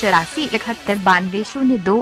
चौरासी इकहत्तर बानवे शून्य दो